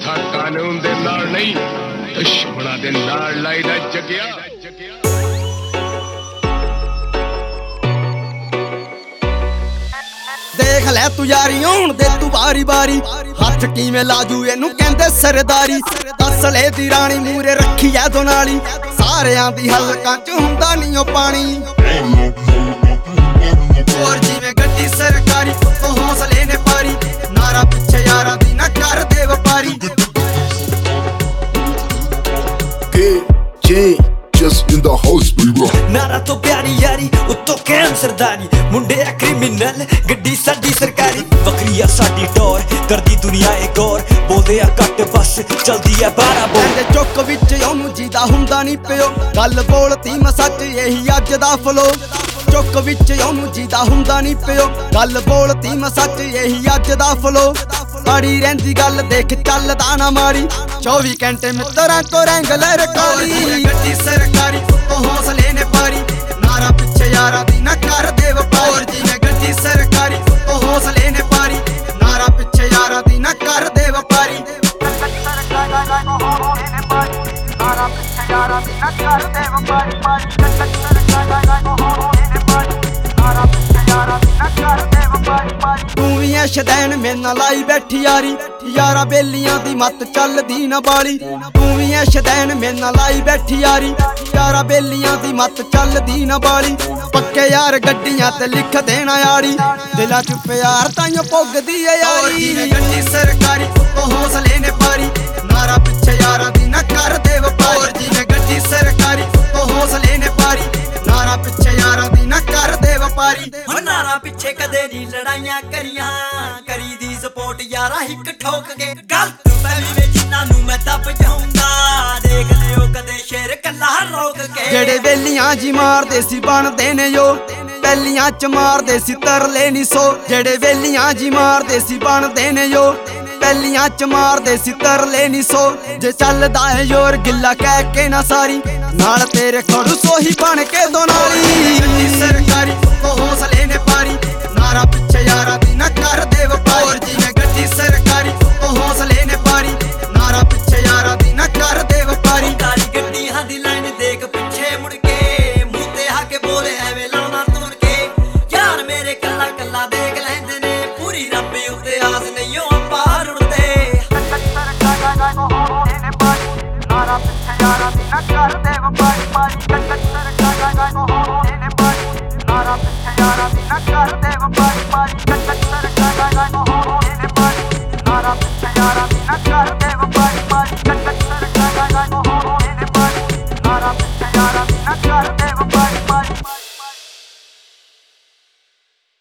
ਮੱਥਾ ਕਾਨੂੰਨ ਦੇ ਨਾਲ ਨਹੀਂ, ਦੁਸ਼ਮਣਾਂ ਦੇ ਨਾਲ ਲਾਈਦਾ ਜਗਿਆ। ਦੇਖ ਲੈ ਤੂੰ ਯਾਰੀ, ਹੁਣ ਦੇ ਤੂੰ ਵਾਰੀ ਵਾਰੀ। ਹੱਥ ਕਿਵੇਂ ਲਾਜੂ, ਇਹਨੂੰ ਕਹਿੰਦੇ ਸਰਦਾਰੀ। ਅਸਲੇ ਦੀ ਰਾਣੀ, ਮੂਰੇ ਰੱਖੀ ਐ ਦੋਨਾਲੀ ਸਾਰਿਆਂ ਦੀ ਹਲਕਾਂ ਚ ਹੁੰਦਾ ਨਹੀਂ ਉਹ ਪਾਣੀ। ਹੋਰ ਜਿਵੇਂ ਗੱਡੀ ਸਰਕਾਰੀ, ਉਹ ਹੌਸਲਾ K, just in the house, baby. ਨਾਰਾ ਤੋਂ ਪਿਆਰੀ ਯਾਰੀ ਉੱਤੋਂ ਕੈਮ ਸਰਦਾਰੀ। ਮੁੰਡੇ ਆ ਕ੍ਰਿਮੀਨਲ ਗੱਡੀ ਸਾਡੀ ਸਰਕਾਰੀ। ਵਕਰੀ ਆ ਸਾਡੀ ਟੋਰ ਕਰਦੀ ਦੁਨੀਆ ਏ ਗੌਰ। ਬੋਲਦੇ ਆ ਘੱਟ ਬਸ ਚਲਦੀ ਆ 12 ਬੋਲ ਕਹਿੰਦੇ ਚੁੱਕ ਵਿੱਚ ਉਹਨੂੰ ਜੀਦਾ ਹੁੰਦਾ ਨਹੀਂ ਪਿਓ। ਗੱਲ ਬੋਲਤੀ ਮੈਂ ਸੱਚ ਇਹੀ ਅੱਜ ਦਾ ਫਲੋ ਚੁੱਕ ਵਿੱਚ ਉਹਨੂੰ ਜੀਦਾ ਹੁੰਦਾ ਨਹੀਂ ਪਿਓ ਗੱਲ ਬੋਲਤੀ ਮੈਂ ਸੱਚ ਇਹੀ ਅੱਜ ਦਾ ਫਲੋ ਬੜੀ ਰਹਿੰਦੀ ਗੱਲ ਦੇਖ ਚੱਲਦਾ ਨਾ ਮਾਰੀ 24 ਘੰਟੇ ਮਿੱਤਰਾਂ ਕੋ ਰੈਂਗਲਰ ਕਾਲੀ ਗੱਡੀ ਸਰਕਾਰੀ ਉੱਤੋਂ ਹੌਸਲੇ ਨੇ ਪਾਰੀ ਨਾਰਾ ਪਿੱਛੇ ਯਾਰਾਂ ਦੀ ਨਾ ਕਰ ਦੇ ਵਪਾਰ ਜਿਵੇਂ ਗੱਡੀ ਸਰਕਾਰੀ ਉਹ ਹੌਸਲੇ ਨੇ ਪਾਰੀ ਨਾਰਾ ਪਿੱਛੇ ਯਾਰਾ ਦੀ ਨਾ ਕਰ ਦੇ ਵਪਾਰੀ ਤੂੰ ਵੀ ਐ ਸ਼ਦੈਨ ਮੇਰੇ ਨਾਲ ਲਾਈ ਬੈਠੀ ਯਾਰੀ। ਯਾਰਾ ਬੇਲੀਆਂ ਦੀ ਮੱਤ ਚੱਲਦੀ ਨਾ ਬਾਲੀ। ਤੂੰ ਵੀ ਐ ਸ਼ਦੈਨ ਮੇਰੇ ਨਾਲ ਲਾਈ ਬੈਠੀ ਯਾਰੀ। ਯਾਰਾ ਬੇਲੀਆਂ ਦੀ ਮੱਤ ਚੱਲਦੀ ਨਾ ਬਾਲੀ। ਪੱਕੇ ਯਾਰ ਗੱਡੀਆਂ ਤੇ ਲਿਖ ਦੇਣਾ ਯਾਰੀ। ਦਿਲਾਂ 'ਚ ਪਿਆਰ ਤਾਈਓ ਪੁੱਗਦੀ ਐ ਯਾਰੀ। ਗੱਡੀ ਸਰਕਾਰੀ ਹੌਸਲੇ ਨੇ ਪਾਰੀ। ਨਾਰਾ ਪਿੱਛੇ ਕਦੇ ਨਹੀਂ ਲੜਾਈਆਂ ਕਰੀਆਂ। ਕਰੀ ਦੀ ਸਪੋਰਟ ਯਾਰਾ ਹਿੱਕ ਠੋਕ ਕੇ। ਗਲਤ ਫਹਿਮੀ ਵਿੱਚ ਜਿਨ੍ਹਾਂ ਨੂੰ ਮੈਂ ਦੱਬ ਜਾਉਂਦਾ ਦੇਖ ਲਿਓ ਕਦੇ ਸ਼ੇਰ ਕੱਲਾ ਰੋਕ ਕੇ। ਜਿਹੜੇ ਵੇਲੀਆਂ ਜੀ ਮਾਰਦੇ ਸੀ ਬਣਦੇ ਨੇ ਜੋ ਪਹਿਲੀਆਂ ਚ ਮਾਰਦੇ ਸੀ ਤਰਲੇ ਨਹੀਂ ਸੋ। ਜਿਹੜੇ ਵੇਲੀਆਂ ਜੀ ਮਾਰਦੇ ਸੀ ਬਣਦੇ ਨੇ ਜੋ ਪਹਿਲੀਆਂ ਚ ਮਾਰਦੇ ਸੀ ਤਰਲੇ ਨਹੀਂ ਸੋ। ਜੇ ਚੱਲਦਾ ਹੈ ਜ਼ੋਰ ਗਿੱਲਾ ਕਹਿ ਕੇ ਨਾ ਸਾਰੀ। ਨਾਲ ਤੇਰੇ ਖੜੂ ਸੋਹੀ ਬਣ ਕੇ ਦੋਨਾਲੀ ਸਰਕਾਰੀ ਹੌਸਲੇ ਪਿੱਛੇ ਯਾਰਾਂ ਦੀ ਨਾ ਕਰ ਦੇ ਵਪਾਰੀ ਪਾਰੀ ਕੱਟ ਸਰਕਾਰਾਂ ਕੋ ਹੋਣੇ ਨੇ ਪਾਰੀ ਨਾਰਾ ਪਿੱਛੇ ਪਾਰੀ ਨਾਰਾ ਪਿੱਛੇ ਯਾਰਾਂ ਦੀ ਨਾ ਕਰ